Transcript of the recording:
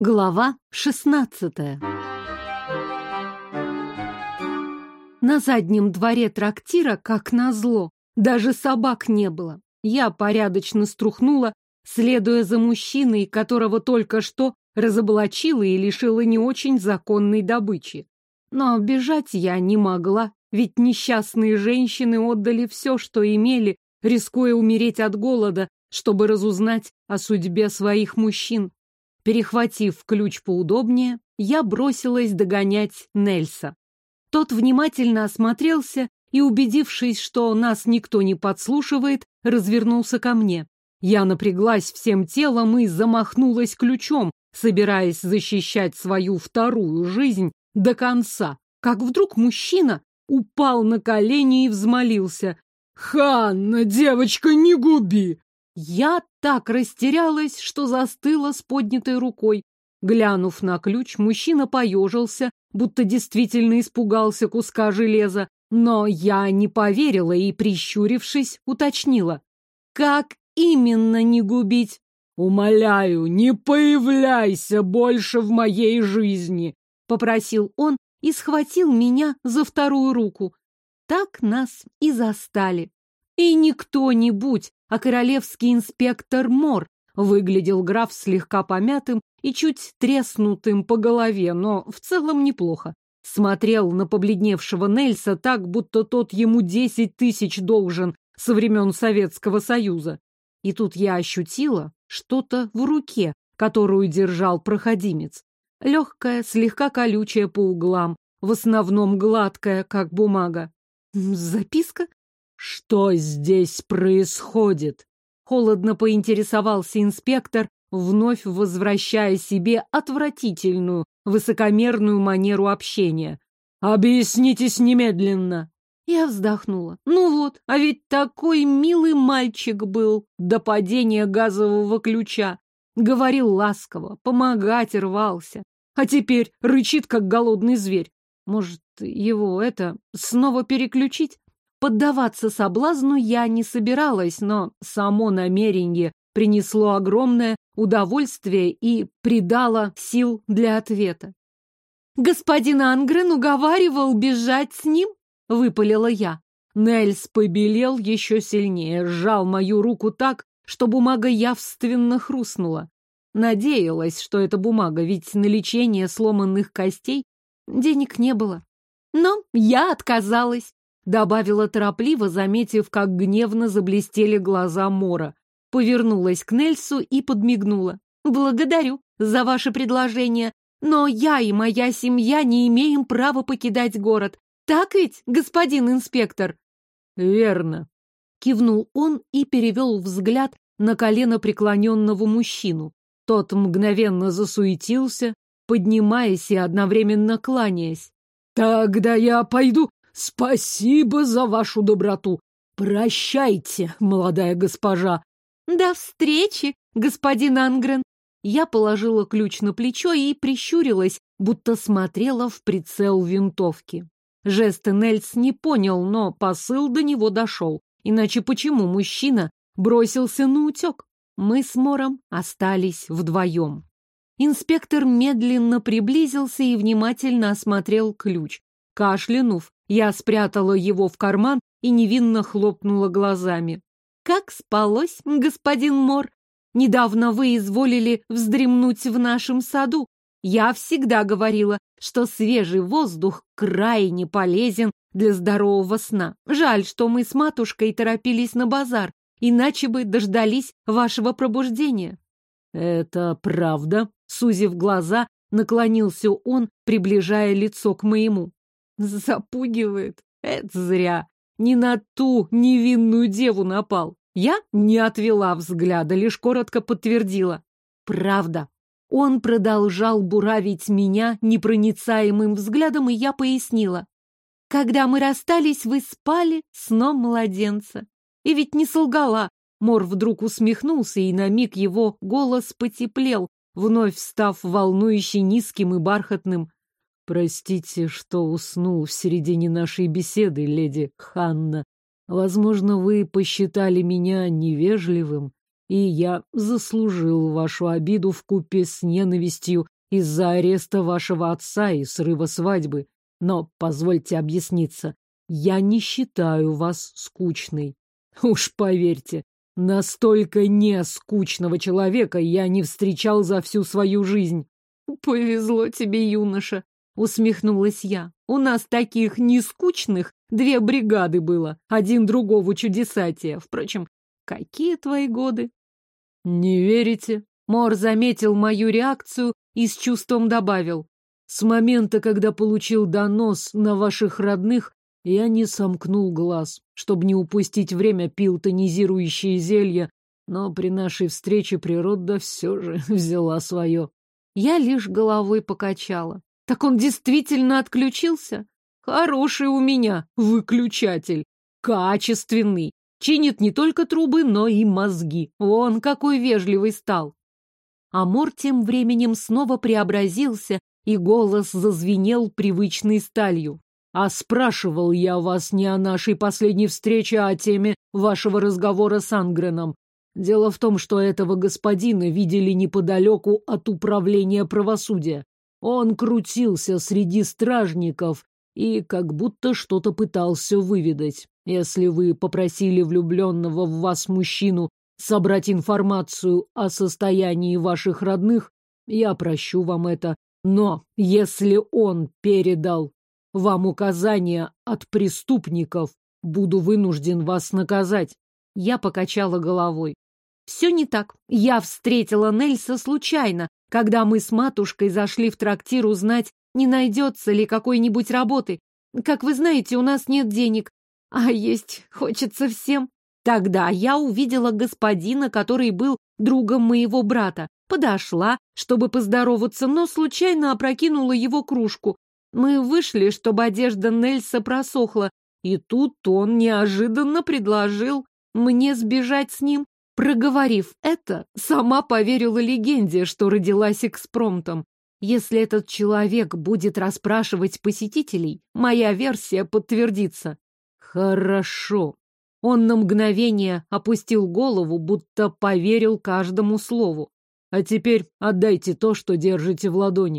Глава шестнадцатая На заднем дворе трактира, как назло, даже собак не было. Я порядочно струхнула, следуя за мужчиной, которого только что разоблачила и лишила не очень законной добычи. Но бежать я не могла, ведь несчастные женщины отдали все, что имели, рискуя умереть от голода, чтобы разузнать о судьбе своих мужчин. Перехватив ключ поудобнее, я бросилась догонять Нельса. Тот внимательно осмотрелся и, убедившись, что нас никто не подслушивает, развернулся ко мне. Я напряглась всем телом и замахнулась ключом, собираясь защищать свою вторую жизнь до конца, как вдруг мужчина упал на колени и взмолился. «Ханна, девочка, не губи!» Я так растерялась, что застыла с поднятой рукой. Глянув на ключ, мужчина поежился, будто действительно испугался куска железа, но я не поверила и, прищурившись, уточнила. «Как именно не губить?» «Умоляю, не появляйся больше в моей жизни!» — попросил он и схватил меня за вторую руку. Так нас и застали. И не кто-нибудь, а королевский инспектор Мор. Выглядел граф слегка помятым и чуть треснутым по голове, но в целом неплохо. Смотрел на побледневшего Нельса так, будто тот ему десять тысяч должен со времен Советского Союза. И тут я ощутила что-то в руке, которую держал проходимец. Легкая, слегка колючая по углам, в основном гладкая, как бумага. Записка? Что здесь происходит? Холодно поинтересовался инспектор, вновь возвращая себе отвратительную, высокомерную манеру общения. «Объяснитесь немедленно!» Я вздохнула. Ну вот, а ведь такой милый мальчик был до падения газового ключа. Говорил ласково, помогать рвался. А теперь рычит, как голодный зверь. Может, его это, снова переключить? Поддаваться соблазну я не собиралась, но само намерение принесло огромное удовольствие и придало сил для ответа. «Господин Ангрен уговаривал бежать с ним?» — выпалила я. Нельс побелел еще сильнее, сжал мою руку так, что бумага явственно хрустнула. Надеялась, что это бумага, ведь на лечение сломанных костей денег не было. Но я отказалась, добавила торопливо, заметив, как гневно заблестели глаза Мора. Повернулась к Нельсу и подмигнула. «Благодарю за ваше предложение, но я и моя семья не имеем права покидать город. Так ведь, господин инспектор?» «Верно», — кивнул он и перевел взгляд на колено преклоненного мужчину. Тот мгновенно засуетился, поднимаясь и одновременно кланяясь. «Тогда я пойду. Спасибо за вашу доброту. Прощайте, молодая госпожа». «До встречи, господин Ангрен». Я положила ключ на плечо и прищурилась, будто смотрела в прицел винтовки. Жесты Нельс не понял, но посыл до него дошел. Иначе почему мужчина бросился на утек? Мы с Мором остались вдвоем. Инспектор медленно приблизился и внимательно осмотрел ключ. Кашлянув, я спрятала его в карман и невинно хлопнула глазами. «Как спалось, господин Мор? Недавно вы изволили вздремнуть в нашем саду. Я всегда говорила, что свежий воздух крайне полезен для здорового сна. Жаль, что мы с матушкой торопились на базар, иначе бы дождались вашего пробуждения. Это правда? Сузив глаза, наклонился он, приближая лицо к моему. Запугивает. Это зря. Не на ту невинную деву напал. Я не отвела взгляда, лишь коротко подтвердила. Правда. Он продолжал буравить меня непроницаемым взглядом, и я пояснила. Когда мы расстались, вы спали сном младенца. И ведь не солгала. Мор вдруг усмехнулся, и на миг его голос потеплел, вновь став волнующе низким и бархатным. «Простите, что уснул в середине нашей беседы, леди Ханна. Возможно, вы посчитали меня невежливым. И я заслужил вашу обиду в купе с ненавистью из-за ареста вашего отца и срыва свадьбы. Но позвольте объясниться, я не считаю вас скучной. Уж поверьте, настолько не скучного человека я не встречал за всю свою жизнь. Повезло тебе, юноша, усмехнулась я. У нас таких нескучных две бригады было, один другого чудесатия. Впрочем, какие твои годы? Не верите? Мор заметил мою реакцию и с чувством добавил. С момента, когда получил донос на ваших родных, я не сомкнул глаз, чтобы не упустить время, пил тонизирующие зелья, но при нашей встрече природа все же взяла свое. Я лишь головой покачала. Так он действительно отключился? Хороший у меня выключатель. Качественный. Чинит не только трубы, но и мозги. Он какой вежливый стал. Амор тем временем снова преобразился, и голос зазвенел привычной сталью. А спрашивал я вас не о нашей последней встрече, а о теме вашего разговора с Ангреном. Дело в том, что этого господина видели неподалеку от управления правосудия. Он крутился среди стражников и как будто что-то пытался выведать. Если вы попросили влюбленного в вас мужчину собрать информацию о состоянии ваших родных, я прощу вам это. Но если он передал вам указания от преступников, буду вынужден вас наказать. Я покачала головой. Все не так. Я встретила Нельса случайно, когда мы с матушкой зашли в трактир узнать, не найдется ли какой-нибудь работы. Как вы знаете, у нас нет денег, а есть хочется всем. Тогда я увидела господина, который был другом моего брата. Подошла, чтобы поздороваться, но случайно опрокинула его кружку. Мы вышли, чтобы одежда Нельса просохла, и тут он неожиданно предложил мне сбежать с ним. Проговорив это, сама поверила легенде, что родилась экспромтом. Если этот человек будет расспрашивать посетителей, моя версия подтвердится. Хорошо. Он на мгновение опустил голову, будто поверил каждому слову. А теперь отдайте то, что держите в ладони.